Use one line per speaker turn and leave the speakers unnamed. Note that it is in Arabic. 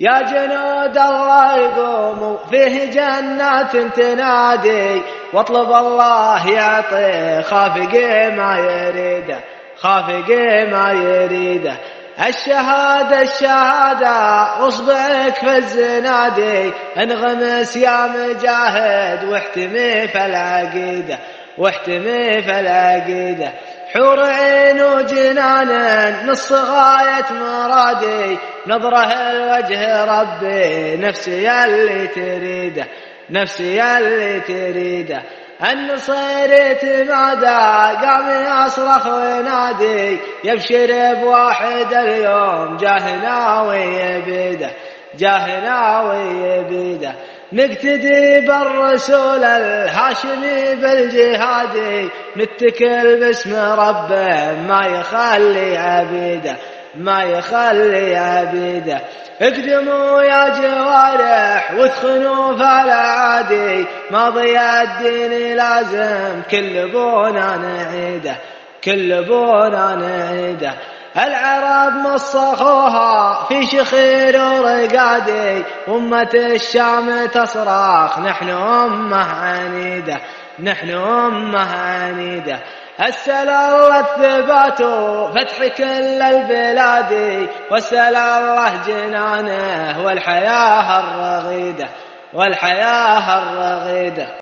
يا جنود الله يقوموا فيه جنات تنادي واطلب الله يعطي خافق ما يريده خافق ما يريده الشهادة الشهادة أصبعك في الزنادي انغمس يا مجاهد واحتمي في العقيدة واحتمي في العقيدة حور عين وجنان نص غاية مرادي. نظرة الوجه ربي نفسي اللي تريده نفسي اللي تريده. النصير تمادى قام يصرخ وينادي يبشر بواحد اليوم جاهنا ويبيده. جاهنا ويبيده نقتدي بالرسول الهاشمي بالجهاد. نتكل باسم ربه ما يخلي عبيده ما يخلي عبيده اقدموا يا جوارح وادخلوا فالعادي ماضي الدين لازم كل بونا نعيده كل بونا نعيده العرب مصخوها في شخير ورقادي. أمة الشام تصرخ نحن أمة عنيدة نحن أمة عنيدة. أسأل الله الثبات فتح كل البلاد. واسأل الله جنانه والحياة الرغيدة والحياة الرغيدة.